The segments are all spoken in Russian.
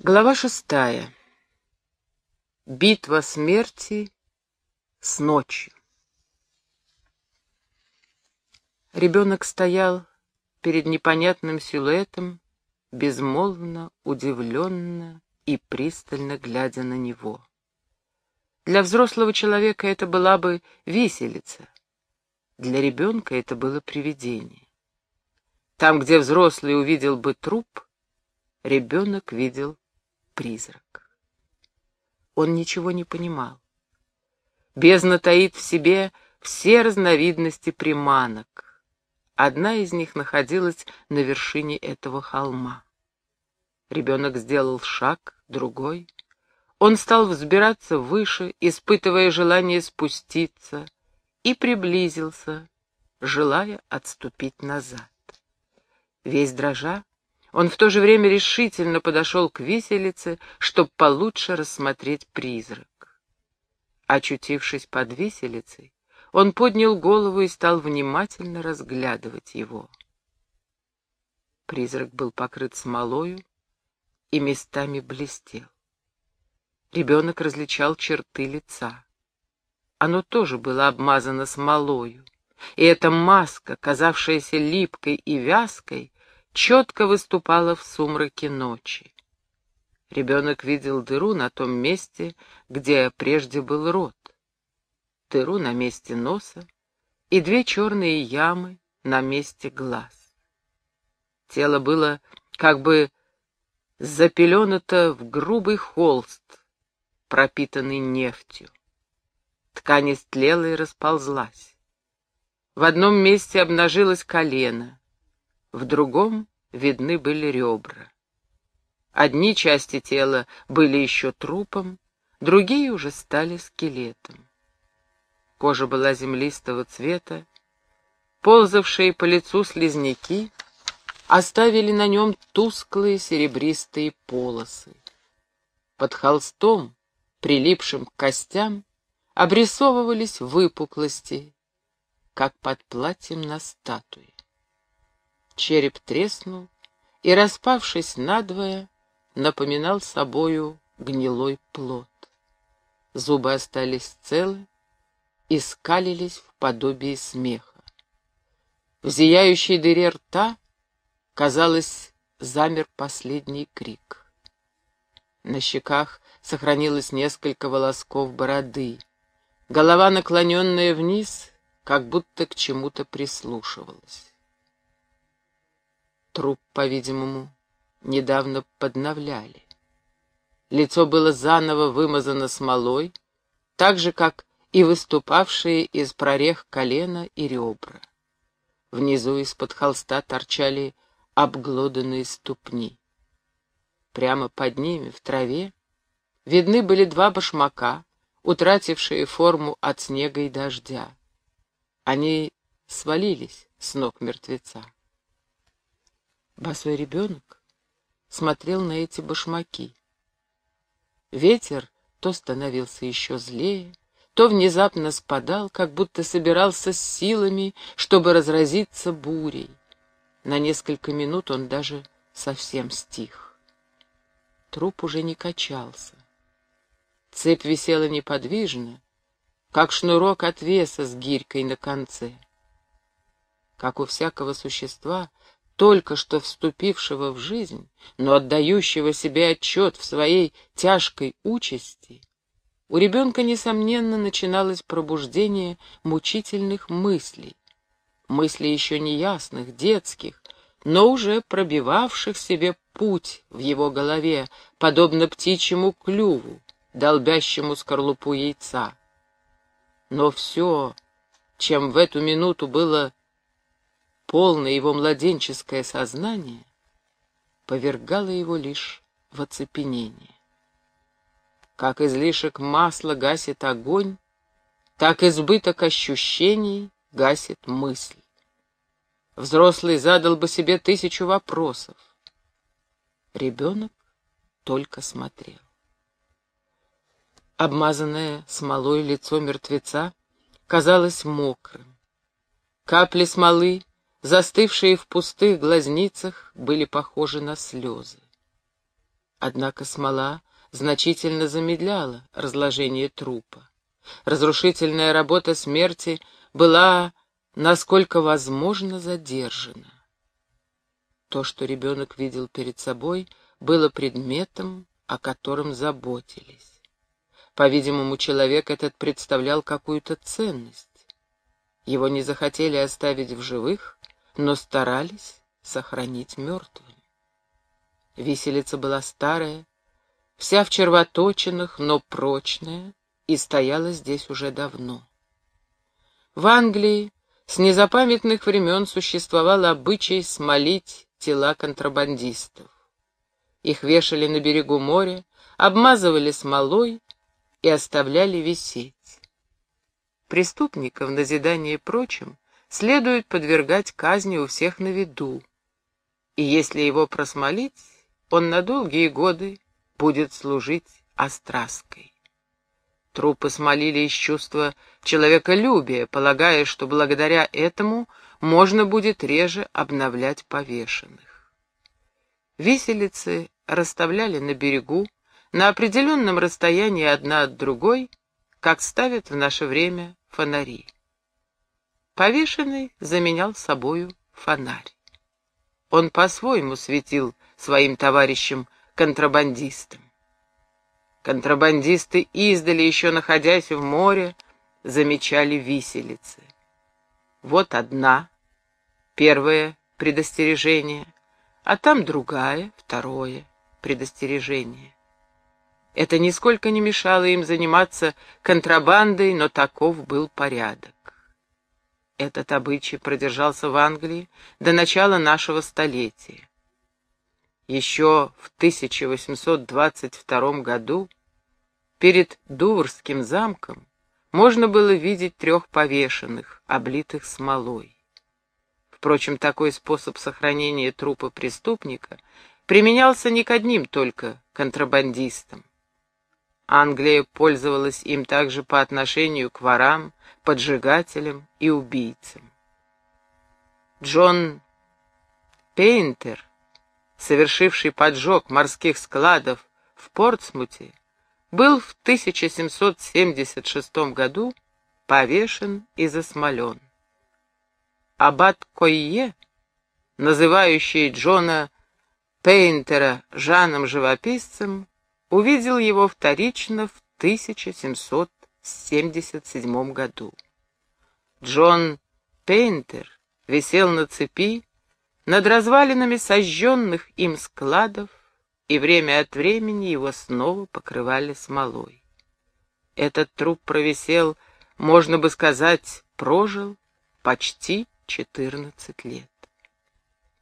Глава шестая. Битва смерти с ночью. Ребенок стоял перед непонятным силуэтом, безмолвно, удивленно и пристально глядя на него. Для взрослого человека это была бы виселица, для ребенка это было привидение. Там, где взрослый увидел бы труп, ребенок видел призрак. Он ничего не понимал. Бездна таит в себе все разновидности приманок. Одна из них находилась на вершине этого холма. Ребенок сделал шаг, другой. Он стал взбираться выше, испытывая желание спуститься, и приблизился, желая отступить назад. Весь дрожа, он в то же время решительно подошел к виселице, чтобы получше рассмотреть призрак. Очутившись под виселицей, он поднял голову и стал внимательно разглядывать его. Призрак был покрыт смолою и местами блестел. Ребенок различал черты лица. Оно тоже было обмазано смолою, и эта маска, казавшаяся липкой и вязкой, четко выступала в сумраке ночи. Ребенок видел дыру на том месте, где прежде был рот, дыру на месте носа и две черные ямы на месте глаз. Тело было как бы запеленуто в грубый холст, пропитанный нефтью. Ткань истлела и расползлась. В одном месте обнажилось колено, в другом видны были ребра. Одни части тела были еще трупом, другие уже стали скелетом. Кожа была землистого цвета, ползавшие по лицу слизняки оставили на нем тусклые серебристые полосы. Под холстом, прилипшим к костям, обрисовывались выпуклости, как под платьем на статуе. Череп треснул и, распавшись надвое, напоминал собою гнилой плод. Зубы остались целы и скалились в подобии смеха. В зияющей дыре рта, казалось, замер последний крик. На щеках сохранилось несколько волосков бороды. Голова, наклоненная вниз, как будто к чему-то прислушивалась. Труп, по-видимому, недавно подновляли. Лицо было заново вымазано смолой, так же, как и выступавшие из прорех колена и ребра. Внизу из-под холста торчали обглоданные ступни. Прямо под ними, в траве, видны были два башмака, утратившие форму от снега и дождя. Они свалились с ног мертвеца. Босой ребенок смотрел на эти башмаки. Ветер то становился еще злее, то внезапно спадал, как будто собирался с силами, чтобы разразиться бурей. На несколько минут он даже совсем стих. Труп уже не качался. Цепь висела неподвижно, как шнурок от веса с гирькой на конце. Как у всякого существа, только что вступившего в жизнь, но отдающего себе отчет в своей тяжкой участи, у ребенка, несомненно, начиналось пробуждение мучительных мыслей, мыслей еще неясных, детских, но уже пробивавших себе путь в его голове, подобно птичьему клюву, долбящему скорлупу яйца. Но все, чем в эту минуту было полное его младенческое сознание повергало его лишь в оцепенение. Как излишек масла гасит огонь, так избыток ощущений гасит мысль. Взрослый задал бы себе тысячу вопросов. Ребенок только смотрел. Обмазанное смолой лицо мертвеца казалось мокрым. Капли смолы застывшие в пустых глазницах, были похожи на слезы. Однако смола значительно замедляла разложение трупа. Разрушительная работа смерти была, насколько возможно, задержана. То, что ребенок видел перед собой, было предметом, о котором заботились. По-видимому, человек этот представлял какую-то ценность. Его не захотели оставить в живых, но старались сохранить мертвым. Виселица была старая, вся в червоточинах, но прочная, и стояла здесь уже давно. В Англии с незапамятных времен существовал обычай смолить тела контрабандистов. Их вешали на берегу моря, обмазывали смолой и оставляли висеть. Преступников, назидание прочим, следует подвергать казни у всех на виду, и если его просмолить, он на долгие годы будет служить остраской. Трупы смолили из чувства человеколюбия, полагая, что благодаря этому можно будет реже обновлять повешенных. Виселицы расставляли на берегу, на определенном расстоянии одна от другой, как ставят в наше время фонари. Повешенный заменял собою фонарь. Он по-своему светил своим товарищам-контрабандистам. Контрабандисты издали, еще находясь в море, замечали виселицы. Вот одна, первое предостережение, а там другая, второе предостережение. Это нисколько не мешало им заниматься контрабандой, но таков был порядок. Этот обычай продержался в Англии до начала нашего столетия. Еще в 1822 году перед Дуврским замком можно было видеть трех повешенных, облитых смолой. Впрочем, такой способ сохранения трупа преступника применялся не к одним только контрабандистам. Англия пользовалась им также по отношению к ворам, поджигателям и убийцам. Джон Пейнтер совершивший поджог морских складов в Портсмуте, был в 1776 году повешен и засмолен. Аббат Койе, называющий Джона Пейнтера Жаном-живописцем, увидел его вторично в 1777 году. Джон Пейнтер висел на цепи над развалинами сожженных им складов, и время от времени его снова покрывали смолой. Этот труп провисел, можно бы сказать, прожил почти 14 лет.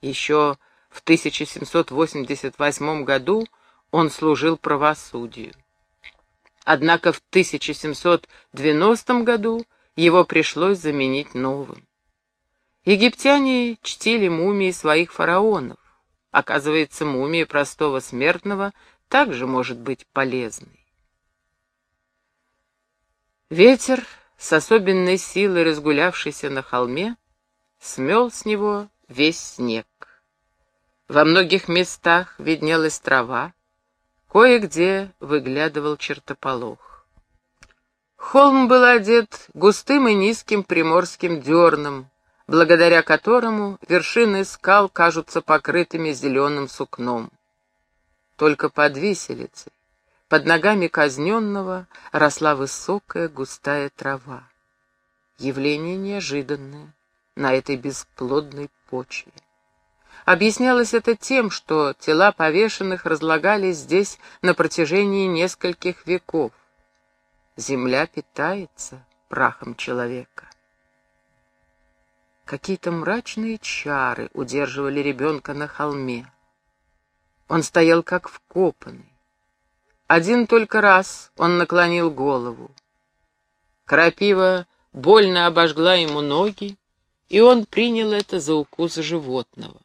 Еще в 1788 году он служил правосудию. Однако в 1790 году его пришлось заменить новым. Египтяне чтили мумии своих фараонов. Оказывается, мумия простого смертного также может быть полезной. Ветер, с особенной силой разгулявшийся на холме, смел с него весь снег. Во многих местах виднелась трава, кое-где выглядывал чертополох. Холм был одет густым и низким приморским дерном, благодаря которому вершины скал кажутся покрытыми зеленым сукном. Только под виселицей, под ногами казненного, росла высокая густая трава. Явление неожиданное на этой бесплодной почве. Объяснялось это тем, что тела повешенных разлагались здесь на протяжении нескольких веков. Земля питается прахом человека. Какие-то мрачные чары удерживали ребенка на холме. Он стоял как вкопанный. Один только раз он наклонил голову. Крапива больно обожгла ему ноги, и он принял это за укус животного.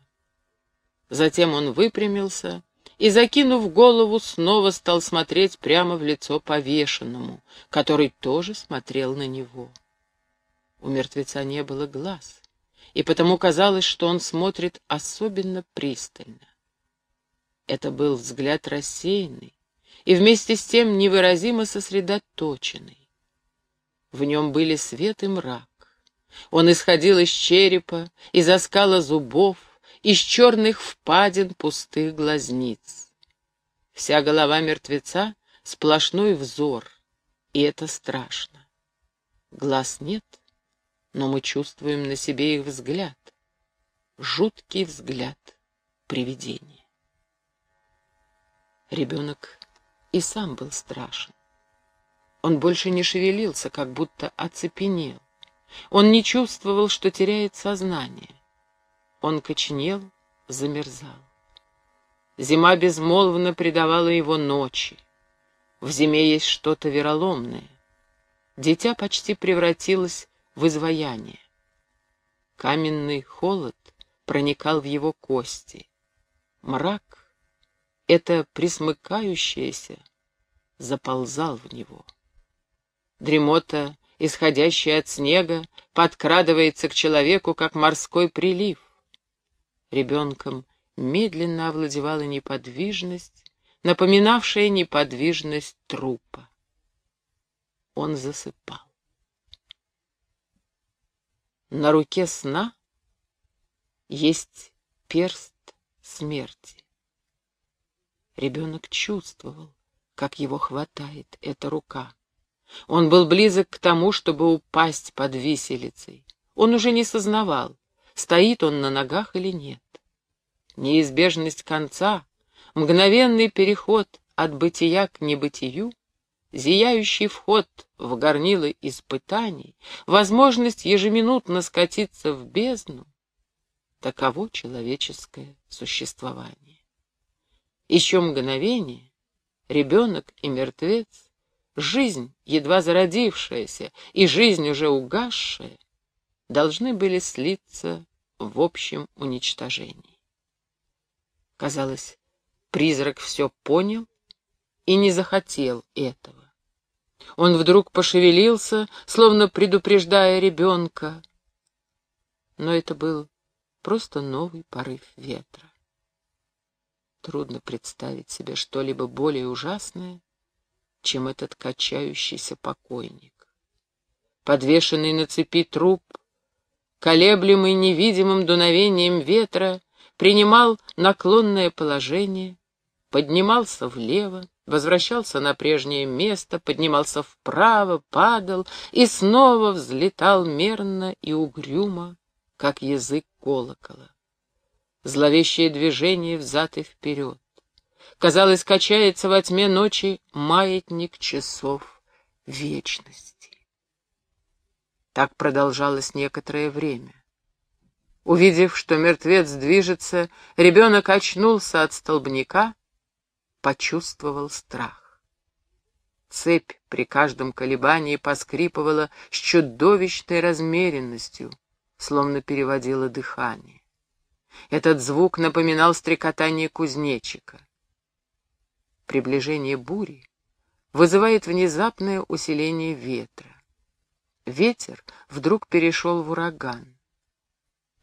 Затем он выпрямился и, закинув голову, снова стал смотреть прямо в лицо повешенному, который тоже смотрел на него. У мертвеца не было глаз и потому казалось, что он смотрит особенно пристально. Это был взгляд рассеянный и вместе с тем невыразимо сосредоточенный. В нем были свет и мрак. Он исходил из черепа, из оскала зубов, из черных впадин пустых глазниц. Вся голова мертвеца — сплошной взор, и это страшно. Глаз нет, но мы чувствуем на себе их взгляд. Жуткий взгляд привидения. Ребенок и сам был страшен. Он больше не шевелился, как будто оцепенел. Он не чувствовал, что теряет сознание. Он коченел, замерзал. Зима безмолвно предавала его ночи. В зиме есть что-то вероломное. Дитя почти превратилось в изваяние. Каменный холод проникал в его кости. Мрак, это присмыкающееся, заползал в него. Дремота, исходящая от снега, подкрадывается к человеку, как морской прилив. Ребенком медленно овладевала неподвижность, напоминавшая неподвижность трупа. Он засыпал. На руке сна есть перст смерти. Ребенок чувствовал, как его хватает эта рука. Он был близок к тому, чтобы упасть под виселицей. Он уже не сознавал, стоит он на ногах или нет. Неизбежность конца, мгновенный переход от бытия к небытию, зияющий вход в горнило испытаний, возможность ежеминутно скатиться в бездну — таково человеческое существование. Еще мгновение, ребенок и мертвец жизнь, едва зародившаяся, и жизнь уже угасшая, должны были слиться в общем уничтожении. Казалось, призрак все понял и не захотел этого. Он вдруг пошевелился, словно предупреждая ребенка, но это был просто новый порыв ветра. Трудно представить себе что-либо более ужасное, чем этот качающийся покойник. Подвешенный на цепи труп, колеблемый невидимым дуновением ветра, принимал наклонное положение, поднимался влево, возвращался на прежнее место, поднимался вправо, падал и снова взлетал мерно и угрюмо, как язык колокола. Зловещее движение взад и вперед. Казалось, качается во тьме ночи маятник часов вечности. Так продолжалось некоторое время. Увидев, что мертвец движется, ребенок очнулся от столбняка, почувствовал страх. Цепь при каждом колебании поскрипывала с чудовищной размеренностью, словно переводила дыхание. Этот звук напоминал стрекотание кузнечика. Приближение бури вызывает внезапное усиление ветра. Ветер вдруг перешел в ураган.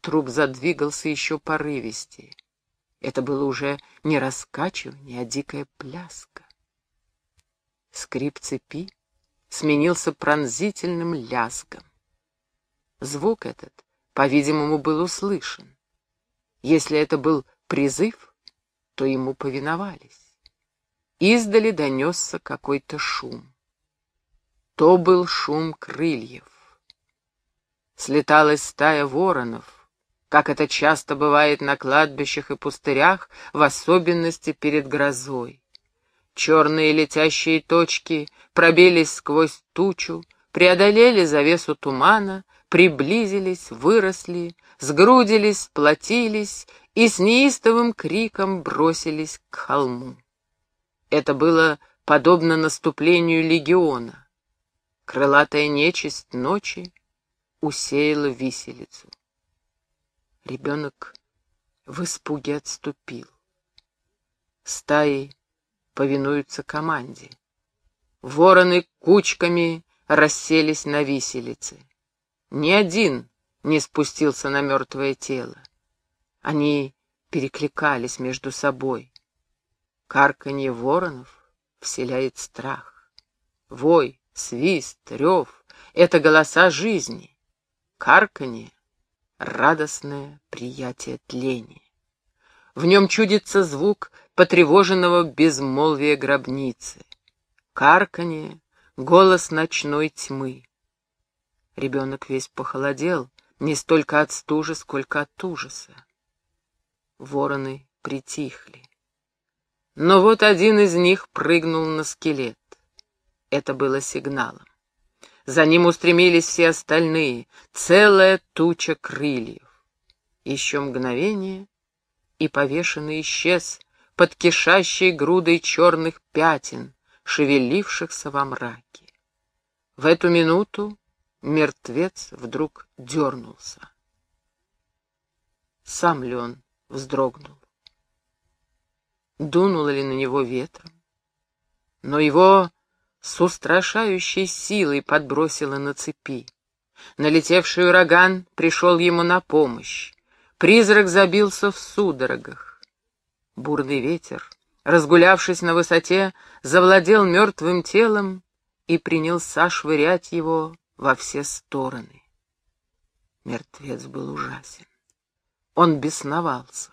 Труп задвигался еще порывистее. Это было уже не раскачивание, а дикая пляска. Скрип цепи сменился пронзительным лязгом. Звук этот, по-видимому, был услышан. Если это был призыв, то ему повиновались. Издали донесся какой-то шум. То был шум крыльев. Слеталась стая воронов, как это часто бывает на кладбищах и пустырях, в особенности перед грозой. Черные летящие точки пробились сквозь тучу, преодолели завесу тумана, приблизились, выросли, сгрудились, сплотились и с неистовым криком бросились к холму. Это было подобно наступлению легиона. Крылатая нечисть ночи усеяла виселицу. Ребенок в испуге отступил. Стаи повинуются команде. Вороны кучками расселись на виселице. Ни один не спустился на мертвое тело. Они перекликались между собой. Карканье воронов вселяет страх. Вой, свист, рев — это голоса жизни. Карканье — радостное приятие тления. В нем чудится звук потревоженного безмолвия гробницы. Карканье — голос ночной тьмы. Ребенок весь похолодел, не столько от стужи, сколько от ужаса. Вороны притихли. Но вот один из них прыгнул на скелет. Это было сигналом. За ним устремились все остальные, целая туча крыльев. Еще мгновение, и повешенный исчез под кишащей грудой черных пятен, шевелившихся во мраке. В эту минуту мертвец вдруг дернулся. Сам ли он вздрогнул? дунуло ли на него ветром. Но его с устрашающей силой подбросило на цепи. Налетевший ураган пришел ему на помощь. Призрак забился в судорогах. Бурный ветер, разгулявшись на высоте, завладел мертвым телом и принялся швырять его во все стороны. Мертвец был ужасен. Он бесновался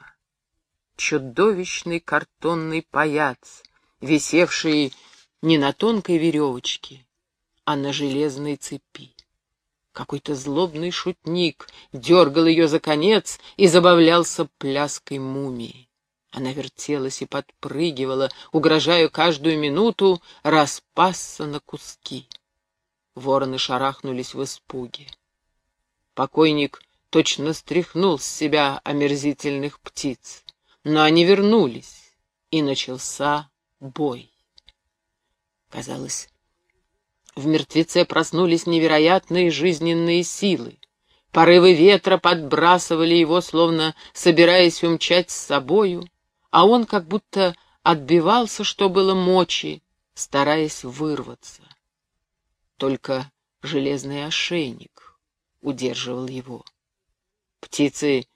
чудовищный картонный паяц, висевший не на тонкой веревочке, а на железной цепи. Какой-то злобный шутник дергал ее за конец и забавлялся пляской мумии. Она вертелась и подпрыгивала, угрожая каждую минуту распасться на куски. Вороны шарахнулись в испуге. Покойник точно стряхнул с себя омерзительных птиц. Но они вернулись, и начался бой. Казалось, в мертвеце проснулись невероятные жизненные силы. Порывы ветра подбрасывали его, словно собираясь умчать с собою, а он как будто отбивался, что было мочи, стараясь вырваться. Только железный ошейник удерживал его. Птицы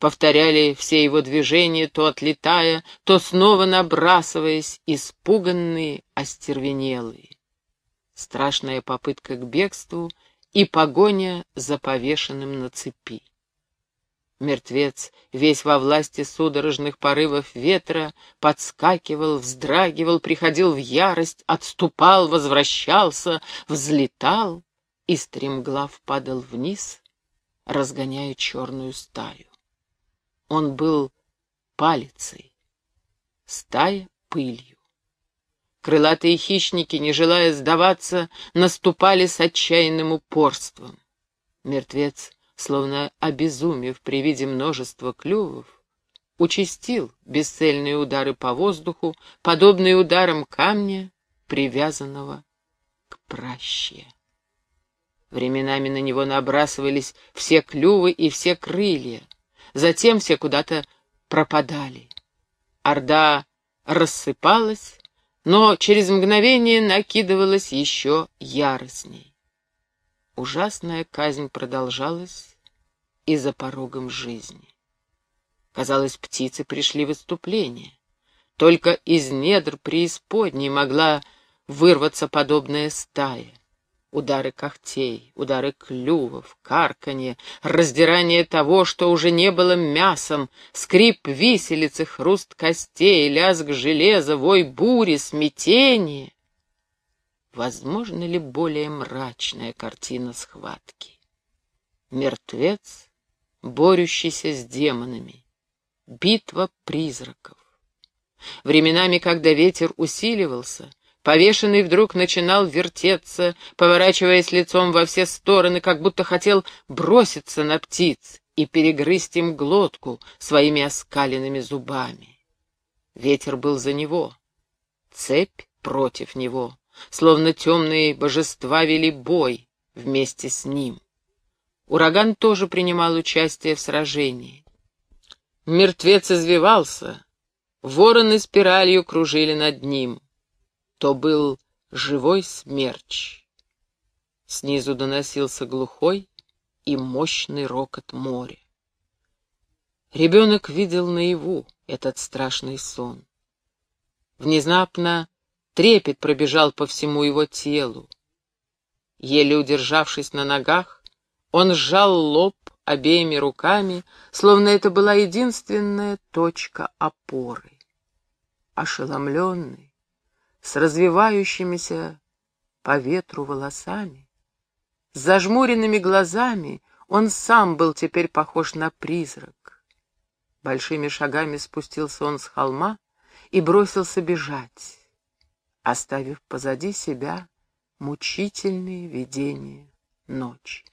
повторяли все его движения, то отлетая, то снова набрасываясь, испуганные, остервенелые. Страшная попытка к бегству и погоня за повешенным на цепи. Мертвец, весь во власти судорожных порывов ветра, подскакивал, вздрагивал, приходил в ярость, отступал, возвращался, взлетал и стремглав падал вниз, разгоняя черную стаю. Он был палицей, стая — пылью. Крылатые хищники, не желая сдаваться, наступали с отчаянным упорством. Мертвец, словно обезумев при виде множества клювов, участил бесцельные удары по воздуху, подобные ударам камня, привязанного к праще. Временами на него набрасывались все клювы и все крылья — затем все куда-то пропадали. Орда рассыпалась, но через мгновение накидывалась еще яростней. Ужасная казнь продолжалась и за порогом жизни. Казалось, птицы пришли в выступление. Только из недр преисподней могла вырваться подобная стая. Удары когтей, удары клювов, карканье, раздирание того, что уже не было мясом, скрип виселицы, хруст костей, лязг железа, вой бури, смятение. Возможно ли более мрачная картина схватки? Мертвец, борющийся с демонами. Битва призраков. Временами, когда ветер усиливался, Повешенный вдруг начинал вертеться, поворачиваясь лицом во все стороны, как будто хотел броситься на птиц и перегрызть им глотку своими оскаленными зубами. Ветер был за него, цепь против него, словно темные божества вели бой вместе с ним. Ураган тоже принимал участие в сражении. Мертвец извивался, вороны спиралью кружили над ним — то был живой смерч. Снизу доносился глухой и мощный рокот моря. Ребенок видел наяву этот страшный сон. Внезапно трепет пробежал по всему его телу. Еле удержавшись на ногах, он сжал лоб обеими руками, словно это была единственная точка опоры. Ошеломленный, с развивающимися по ветру волосами, с зажмуренными глазами, он сам был теперь похож на призрак. Большими шагами спустился он с холма и бросился бежать, оставив позади себя мучительные видения ночи.